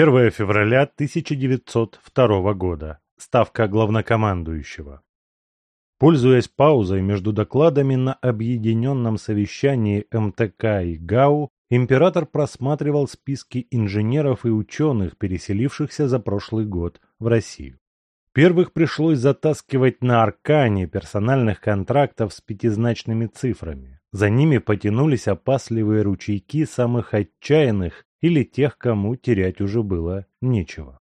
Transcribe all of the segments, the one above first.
1 февраля 1902 года. Ставка главнокомандующего. Пользуясь паузой между докладами на объединенном совещании МТК и ГАУ, император просматривал списки инженеров и ученых, переселившихся за прошлый год в Россию. Первых пришлось затаскивать на Аркане персональных контрактов с пятизначными цифрами. За ними потянулись опасливые ручейки самых отчаянных или тех, кому терять уже было нечего.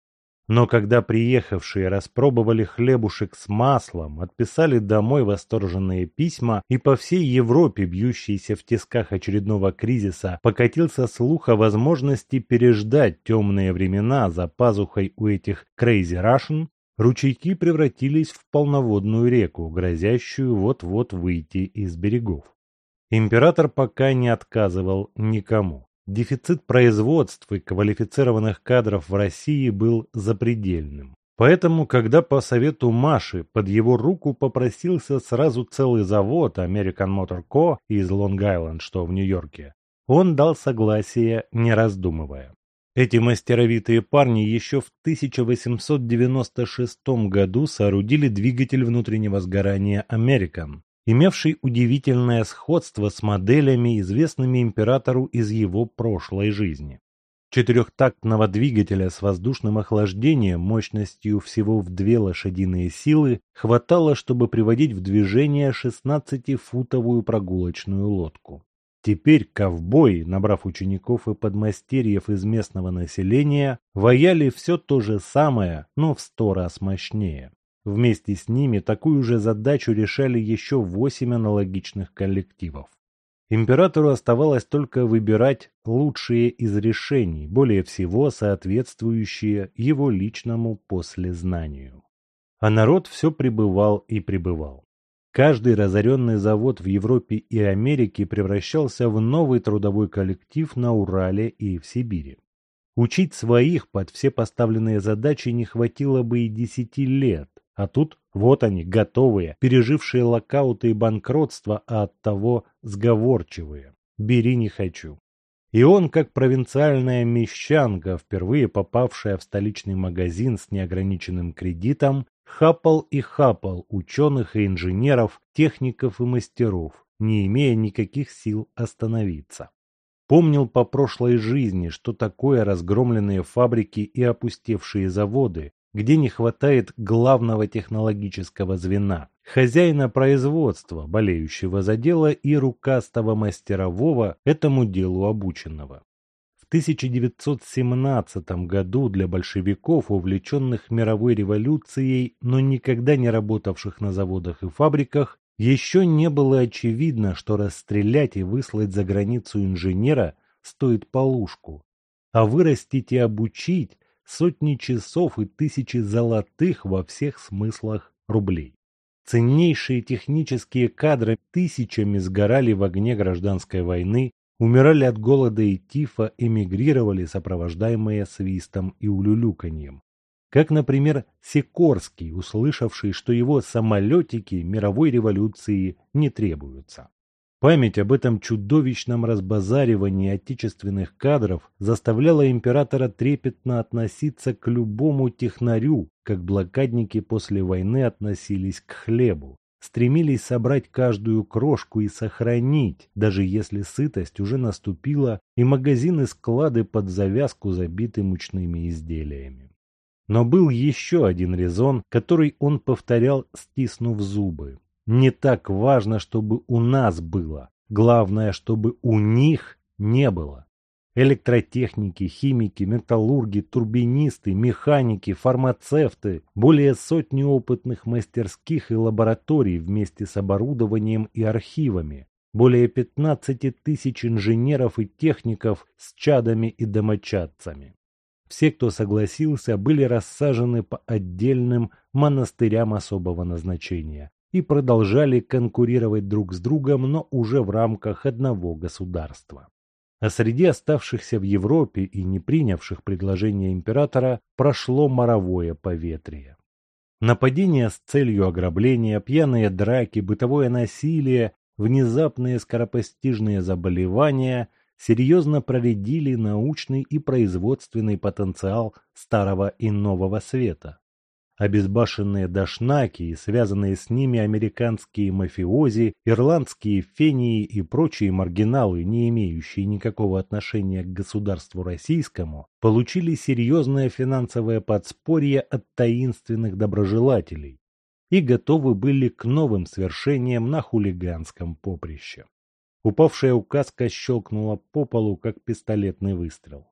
Но когда приехавшие распробовали хлебушек с маслом, отписали домой восторженные письма, и по всей Европе, бьющейся в тисках очередного кризиса, покатился слух о возможности переждать темные времена за пазухой у этих Crazy Russian, ручейки превратились в полноводную реку, грозящую вот-вот выйти из берегов. Император пока не отказывал никому. Дефицит производства и квалифицированных кадров в России был запредельным. Поэтому, когда по совету Маши под его руку попросился сразу целый завод American Motor Co. из Лонг-Айленд, что в Нью-Йорке, он дал согласие, не раздумывая. Эти мастеровитые парни еще в 1896 году соорудили двигатель внутреннего сгорания American, имевший удивительное сходство с моделями, известными императору из его прошлой жизни. Четырехтактного двигателя с воздушным охлаждением мощностью всего в две лошадиные силы хватало, чтобы приводить в движение 16-футовую прогулочную лодку. Теперь ковбои, набрав учеников и подмастерьев из местного населения, ваяли все то же самое, но в сто раз мощнее. Вместе с ними такую же задачу решали еще восемь аналогичных коллективов. Императору оставалось только выбирать лучшие из решений, более всего соответствующие его личному послезнанию. А народ все пребывал и пребывал. Каждый разоренный завод в Европе и Америке превращался в новый трудовой коллектив на Урале и в Сибири. Учить своих под все поставленные задачи не хватило бы и десяти лет, а тут вот они, готовые, пережившие локауты и банкротство, а оттого сговорчивые. Бери не хочу. И он, как провинциальная мещанка, впервые попавшая в столичный магазин с неограниченным кредитом, хапал и хапал ученых и инженеров, техников и мастеров, не имея никаких сил остановиться. Помнил по прошлой жизни, что такое разгромленные фабрики и опустевшие заводы, где не хватает главного технологического звена, хозяина производства, болеющего за дело и рукастого мастерового, этому делу обученного. В 1917 году для большевиков, увлеченных мировой революцией, но никогда не работавших на заводах и фабриках, еще не было очевидно, что расстрелять и выслать за границу инженера стоит полушку, а вырастить и обучить сотни часов и тысячи золотых во всех смыслах рублей. Ценнейшие технические кадры тысячами сгорали в огне гражданской войны, умирали от голода и тифа, эмигрировали, сопровождаемые свистом и улюлюканьем. Как, например, Сикорский, услышавший, что его самолетики мировой революции не требуются. Память об этом чудовищном разбазаривании отечественных кадров заставляла императора трепетно относиться к любому технарю, как блокадники после войны относились к хлебу, стремились собрать каждую крошку и сохранить, даже если сытость уже наступила и магазины-склады под завязку забиты мучными изделиями. Но был еще один резон, который он повторял, стиснув зубы. Не так важно, чтобы у нас было. Главное, чтобы у них не было. Электротехники, химики, металлурги, турбинисты, механики, фармацевты, более сотни опытных мастерских и лабораторий вместе с оборудованием и архивами, более 15 тысяч инженеров и техников с чадами и домочадцами. Все, кто согласился, были рассажены по отдельным монастырям особого назначения, и продолжали конкурировать друг с другом, но уже в рамках одного государства. А среди оставшихся в Европе и не принявших предложение императора прошло моровое поветрие. Нападения с целью ограбления, пьяные драки, бытовое насилие, внезапные скоропостижные заболевания – серьезно проредили научный и производственный потенциал Старого и Нового Света. Обезбашенные дашнаки и связанные с ними американские мафиози, ирландские фении и прочие маргиналы, не имеющие никакого отношения к государству российскому, получили серьезное финансовое подспорье от таинственных доброжелателей и готовы были к новым свершениям на хулиганском поприще. Упавшая указка щелкнула по полу, как пистолетный выстрел.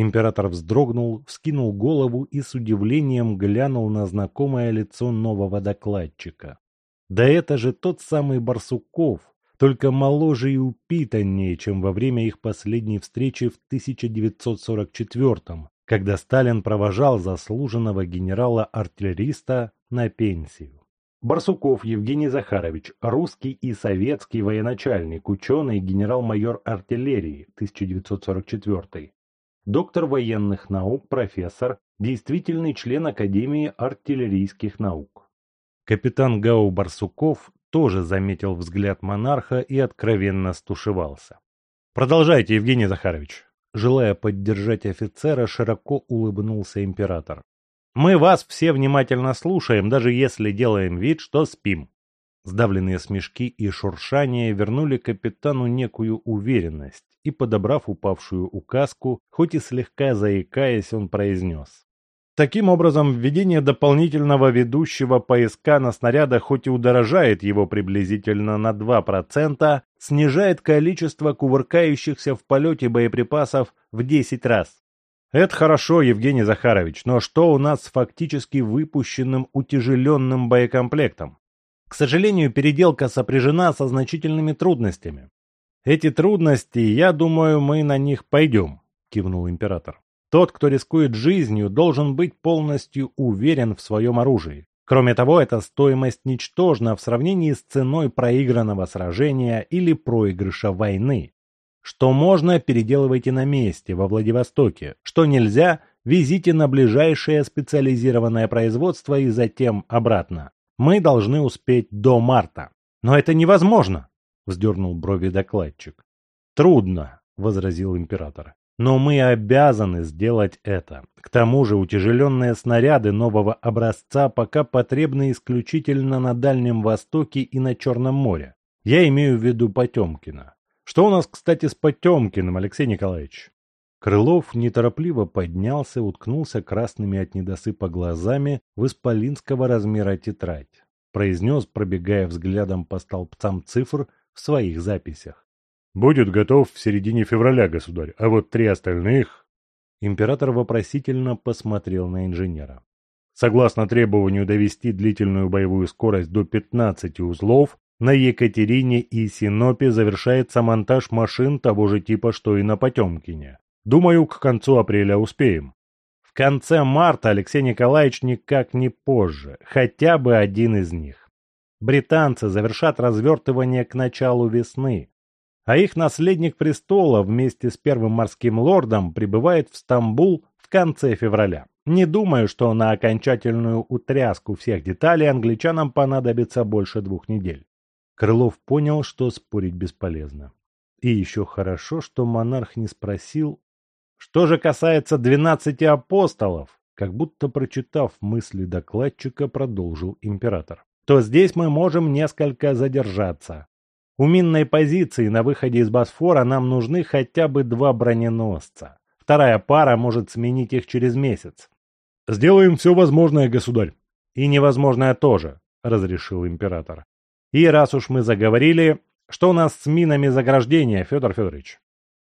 Император вздрогнул, вскинул голову и с удивлением глянул на знакомое лицо нового докладчика. Да это же тот самый Барсуков, только моложе и упитаннее, чем во время их последней встречи в 1944 когда Сталин провожал заслуженного генерала-артиллериста на пенсию. Барсуков Евгений Захарович, русский и советский военачальник, ученый, генерал-майор артиллерии, 1944 доктор военных наук, профессор, действительный член Академии артиллерийских наук. Капитан Гау Барсуков тоже заметил взгляд монарха и откровенно стушевался. «Продолжайте, Евгений Захарович». Желая поддержать офицера, широко улыбнулся император. «Мы вас все внимательно слушаем, даже если делаем вид, что спим». Сдавленные смешки и шуршания вернули капитану некую уверенность, и, подобрав упавшую указку, хоть и слегка заикаясь, он произнес. Таким образом, введение дополнительного ведущего поиска на снарядах хоть и удорожает его приблизительно на 2%, снижает количество кувыркающихся в полете боеприпасов в 10 раз. Это хорошо, Евгений Захарович, но что у нас с фактически выпущенным утяжеленным боекомплектом? К сожалению, переделка сопряжена со значительными трудностями. Эти трудности, я думаю, мы на них пойдем, кивнул император. Тот, кто рискует жизнью, должен быть полностью уверен в своем оружии. Кроме того, эта стоимость ничтожна в сравнении с ценой проигранного сражения или проигрыша войны. Что можно, переделывайте на месте, во Владивостоке. Что нельзя, везите на ближайшее специализированное производство и затем обратно. Мы должны успеть до марта. Но это невозможно, вздернул брови докладчик. Трудно, возразил император. Но мы обязаны сделать это. К тому же утяжеленные снаряды нового образца пока потребны исключительно на Дальнем Востоке и на Черном море. Я имею в виду Потемкина. Что у нас, кстати, с Потемкиным, Алексей Николаевич? Крылов неторопливо поднялся, уткнулся красными от недосыпа глазами в исполинского размера тетрадь. Произнес, пробегая взглядом по столбцам цифр, в своих записях. «Будет готов в середине февраля, государь, а вот три остальных...» Император вопросительно посмотрел на инженера. Согласно требованию довести длительную боевую скорость до 15 узлов, на Екатерине и Синопе завершается монтаж машин того же типа, что и на Потемкине. Думаю, к концу апреля успеем. В конце марта Алексей Николаевич никак не позже, хотя бы один из них британцы завершат развертывание к началу весны, а их наследник престола вместе с первым морским лордом прибывает в Стамбул в конце февраля. Не думаю, что на окончательную утряску всех деталей англичанам понадобится больше двух недель. Крылов понял, что спорить бесполезно. И еще хорошо, что монарх не спросил, что же касается двенадцати апостолов, как будто прочитав мысли докладчика, продолжил император то здесь мы можем несколько задержаться. У минной позиции на выходе из Босфора нам нужны хотя бы два броненосца. Вторая пара может сменить их через месяц. «Сделаем все возможное, государь». «И невозможное тоже», — разрешил император. «И раз уж мы заговорили, что у нас с минами заграждения, Федор Федорович?»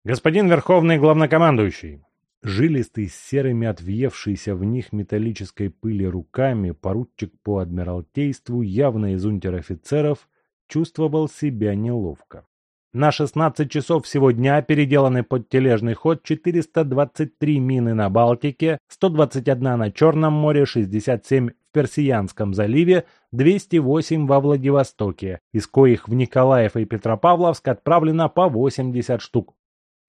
«Господин Верховный Главнокомандующий, Жилистый, с серыми отвъевшейся в них металлической пыли руками, поручик по адмиралтейству, явно из унтер-офицеров, чувствовал себя неловко. На 16 часов всего дня переделаны под тележный ход 423 мины на Балтике, 121 на Черном море, 67 в Персиянском заливе, 208 во Владивостоке, из коих в Николаев и Петропавловск отправлено по 80 штук.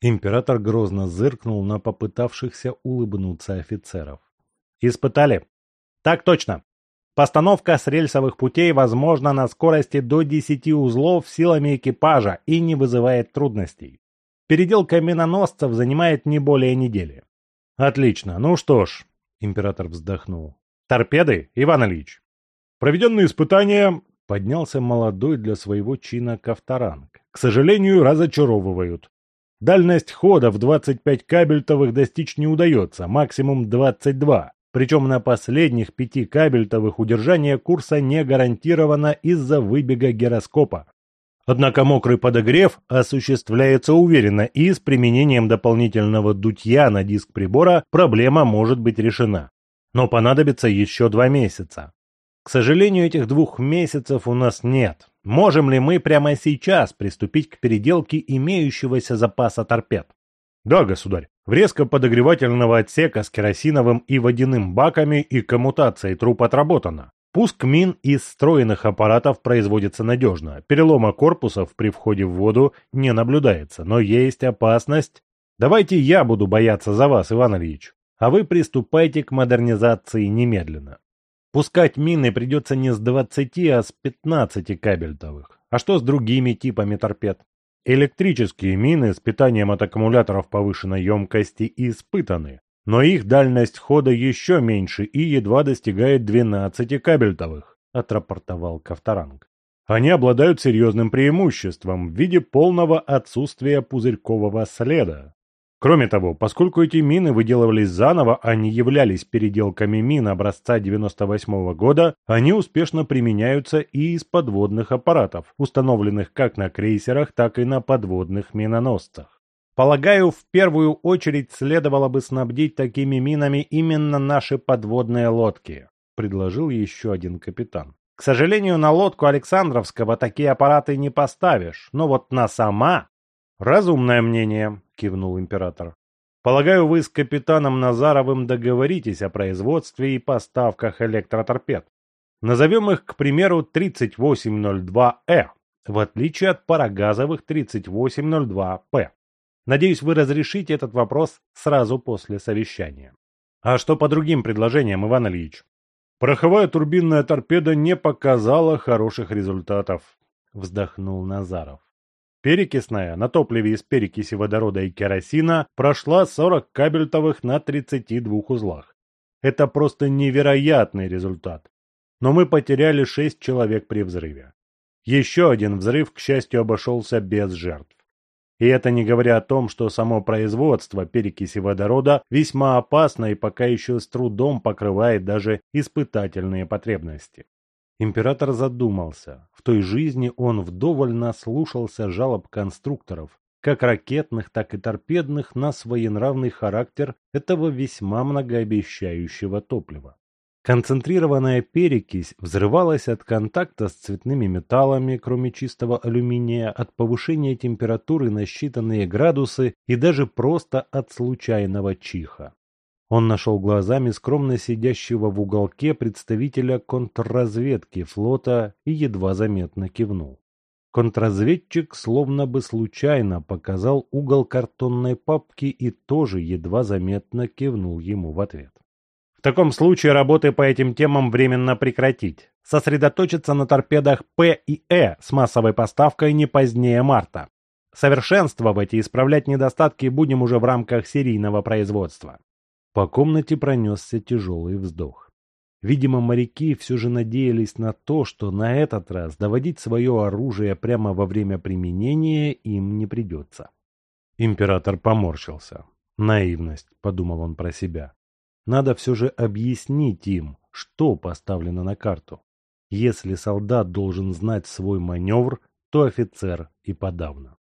Император грозно зыркнул на попытавшихся улыбнуться офицеров. «Испытали?» «Так точно. Постановка с рельсовых путей возможна на скорости до 10 узлов силами экипажа и не вызывает трудностей. Переделка миноносцев занимает не более недели. Отлично. Ну что ж, император вздохнул. Торпеды, Иван Ильич. Проведенные испытания поднялся молодой для своего чина Ковторанг. К сожалению, разочаровывают. Дальность хода в 25 кабельтовых достичь не удается, максимум 22. Причем на последних пяти кабельтовых удержание курса не гарантировано из-за выбега гироскопа. Однако мокрый подогрев осуществляется уверенно и с применением дополнительного дутья на диск прибора проблема может быть решена. Но понадобится еще два месяца. К сожалению, этих двух месяцев у нас нет. Можем ли мы прямо сейчас приступить к переделке имеющегося запаса торпед? Да, государь. Врезка подогревательного отсека с керосиновым и водяным баками и коммутацией труб отработана. Пуск мин из встроенных аппаратов производится надежно. Перелома корпусов при входе в воду не наблюдается, но есть опасность. Давайте я буду бояться за вас, Иван Ильич, а вы приступайте к модернизации немедленно. Пускать мины придется не с 20, а с 15 кабельтовых. А что с другими типами торпед? Электрические мины с питанием от аккумуляторов повышенной емкости испытаны, но их дальность хода еще меньше и едва достигает 12 кабельтовых, отрапортовал Ковторанг. Они обладают серьезным преимуществом в виде полного отсутствия пузырькового следа. Кроме того, поскольку эти мины выделывались заново, а не являлись переделками мин образца 98 года, они успешно применяются и из подводных аппаратов, установленных как на крейсерах, так и на подводных миноносцах. Полагаю, в первую очередь следовало бы снабдить такими минами именно наши подводные лодки, предложил еще один капитан. К сожалению, на лодку Александровского такие аппараты не поставишь, но вот на сама... Разумное мнение, кивнул император. Полагаю, вы с капитаном Назаровым договоритесь о производстве и поставках электроторпед. Назовем их, к примеру, 3802Э, в отличие от парогазовых 3802П. Надеюсь, вы разрешите этот вопрос сразу после совещания. А что по другим предложениям, Иван Ильич? Пороховая турбинная торпеда не показала хороших результатов, вздохнул Назаров. Перекисная на топливе из перекиси водорода и керосина прошла 40 кабельтовых на 32 узлах. Это просто невероятный результат. Но мы потеряли 6 человек при взрыве. Еще один взрыв, к счастью, обошелся без жертв. И это не говоря о том, что само производство перекиси водорода весьма опасно и пока еще с трудом покрывает даже испытательные потребности. Император задумался. В той жизни он вдоволь наслушался жалоб конструкторов, как ракетных, так и торпедных, на своенравный характер этого весьма многообещающего топлива. Концентрированная перекись взрывалась от контакта с цветными металлами, кроме чистого алюминия, от повышения температуры на считанные градусы и даже просто от случайного чиха. Он нашел глазами скромно сидящего в уголке представителя контрразведки флота и едва заметно кивнул. Контрразведчик словно бы случайно показал угол картонной папки и тоже едва заметно кивнул ему в ответ. В таком случае работы по этим темам временно прекратить. Сосредоточиться на торпедах П и Э с массовой поставкой не позднее марта. Совершенствовать и исправлять недостатки будем уже в рамках серийного производства. По комнате пронесся тяжелый вздох. Видимо, моряки все же надеялись на то, что на этот раз доводить свое оружие прямо во время применения им не придется. Император поморщился. Наивность, подумал он про себя. Надо все же объяснить им, что поставлено на карту. Если солдат должен знать свой маневр, то офицер и подавно.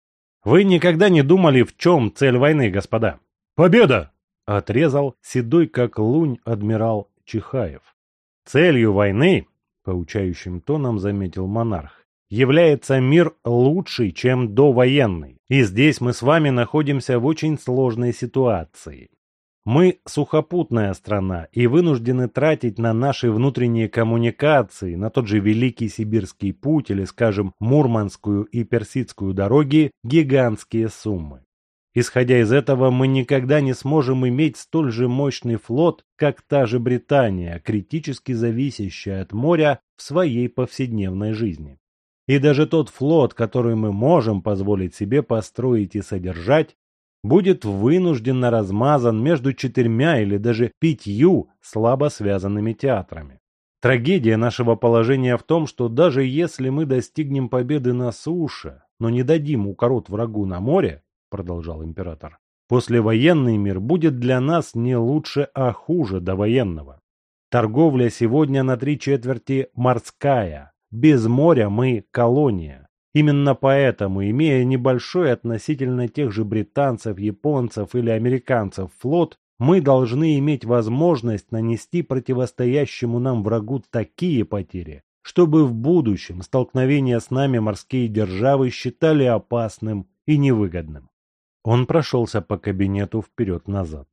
Вы никогда не думали, в чем цель войны, господа? Победа! Отрезал седой как лунь адмирал Чихаев. Целью войны, поучающим тоном заметил монарх, является мир лучший, чем довоенный. И здесь мы с вами находимся в очень сложной ситуации. Мы сухопутная страна и вынуждены тратить на наши внутренние коммуникации, на тот же Великий Сибирский путь или, скажем, Мурманскую и Персидскую дороги гигантские суммы. Исходя из этого, мы никогда не сможем иметь столь же мощный флот, как та же Британия, критически зависящая от моря в своей повседневной жизни. И даже тот флот, который мы можем позволить себе построить и содержать, будет вынужденно размазан между четырьмя или даже пятью слабо связанными театрами. Трагедия нашего положения в том, что даже если мы достигнем победы на суше, но не дадим укорот врагу на море, продолжал император, послевоенный мир будет для нас не лучше, а хуже до военного. Торговля сегодня на три четверти морская. Без моря мы колония. Именно поэтому, имея небольшой относительно тех же британцев, японцев или американцев флот, мы должны иметь возможность нанести противостоящему нам врагу такие потери, чтобы в будущем столкновения с нами морские державы считали опасным и невыгодным. Он прошелся по кабинету вперед-назад.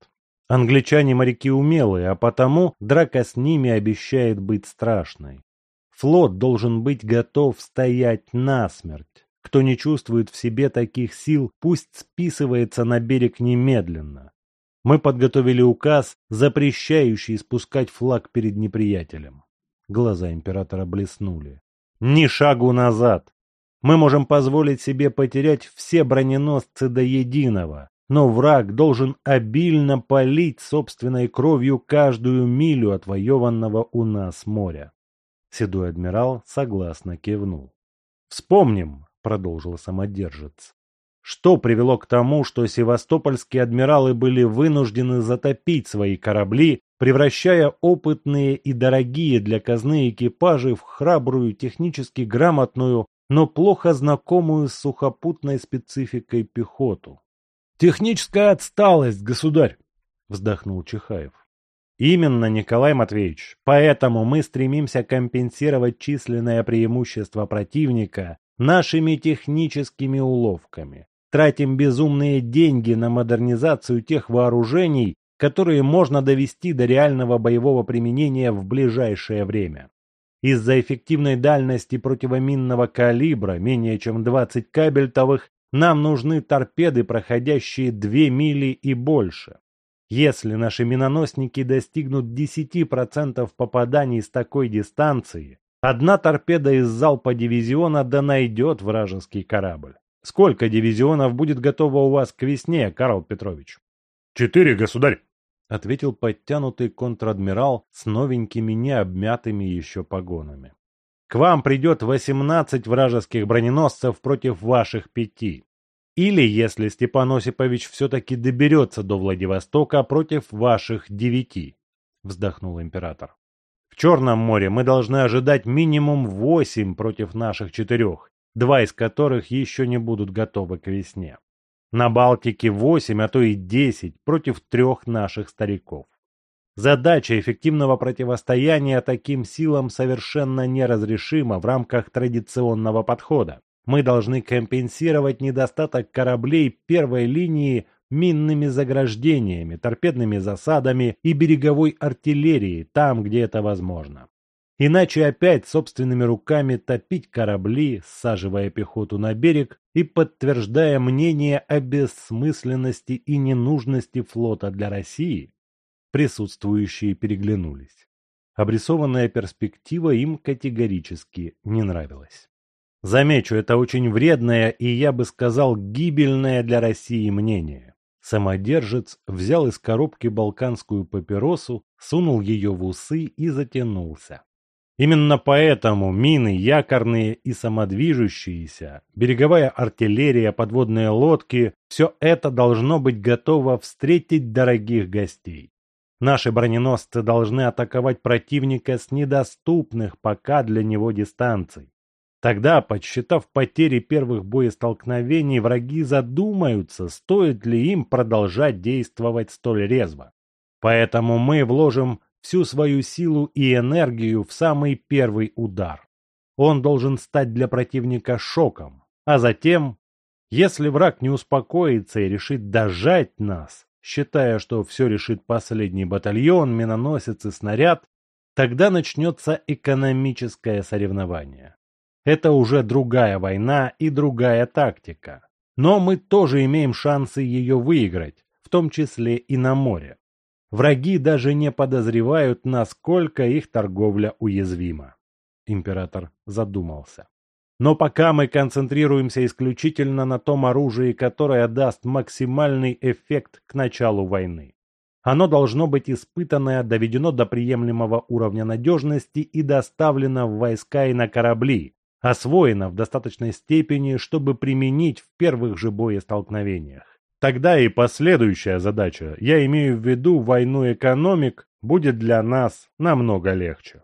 Англичане моряки умелые, а потому драка с ними обещает быть страшной. Флот должен быть готов стоять насмерть. Кто не чувствует в себе таких сил, пусть списывается на берег немедленно. Мы подготовили указ, запрещающий спускать флаг перед неприятелем. Глаза императора блеснули. Ни шагу назад. Мы можем позволить себе потерять все броненосцы до единого, но враг должен обильно полить собственной кровью каждую милю отвоеванного у нас моря. Седой адмирал согласно кивнул. «Вспомним», — продолжил самодержец, что привело к тому, что севастопольские адмиралы были вынуждены затопить свои корабли, превращая опытные и дорогие для казны экипажи в храбрую, технически грамотную, но плохо знакомую с сухопутной спецификой пехоту. «Техническая отсталость, государь!» — вздохнул Чихаев. Именно, Николай Матвеевич. Поэтому мы стремимся компенсировать численное преимущество противника нашими техническими уловками. Тратим безумные деньги на модернизацию тех вооружений, которые можно довести до реального боевого применения в ближайшее время. Из-за эффективной дальности противоминного калибра, менее чем 20 кабельтовых, нам нужны торпеды, проходящие 2 мили и больше. Если наши миноносники достигнут 10% попаданий с такой дистанции, одна торпеда из залпа дивизиона да найдет вражеский корабль. Сколько дивизионов будет готово у вас к весне, Карл Петрович? Четыре, государь, ответил подтянутый контр-адмирал с новенькими необмятыми еще погонами. К вам придет 18 вражеских броненосцев против ваших пяти. Или, если Степан Осипович все-таки доберется до Владивостока против ваших девяти, вздохнул император. В Черном море мы должны ожидать минимум восемь против наших четырех, два из которых еще не будут готовы к весне. На Балтике восемь, а то и десять против трех наших стариков. Задача эффективного противостояния таким силам совершенно неразрешима в рамках традиционного подхода мы должны компенсировать недостаток кораблей первой линии минными заграждениями, торпедными засадами и береговой артиллерией там, где это возможно. Иначе опять собственными руками топить корабли, саживая пехоту на берег и подтверждая мнение о бессмысленности и ненужности флота для России, присутствующие переглянулись. Обрисованная перспектива им категорически не нравилась. Замечу, это очень вредное и, я бы сказал, гибельное для России мнение. Самодержец взял из коробки балканскую папиросу, сунул ее в усы и затянулся. Именно поэтому мины якорные и самодвижущиеся, береговая артиллерия, подводные лодки – все это должно быть готово встретить дорогих гостей. Наши броненосцы должны атаковать противника с недоступных пока для него дистанций. Тогда, подсчитав потери первых боестолкновений, враги задумаются, стоит ли им продолжать действовать столь резво. Поэтому мы вложим всю свою силу и энергию в самый первый удар. Он должен стать для противника шоком, а затем, если враг не успокоится и решит дожать нас, считая, что все решит последний батальон, миноносец и снаряд, тогда начнется экономическое соревнование. Это уже другая война и другая тактика. Но мы тоже имеем шансы ее выиграть, в том числе и на море. Враги даже не подозревают, насколько их торговля уязвима. Император задумался. Но пока мы концентрируемся исключительно на том оружии, которое даст максимальный эффект к началу войны. Оно должно быть испытано, доведено до приемлемого уровня надежности и доставлено в войска и на корабли, освоено в достаточной степени, чтобы применить в первых же боестолкновениях. Тогда и последующая задача, я имею в виду войну экономик, будет для нас намного легче.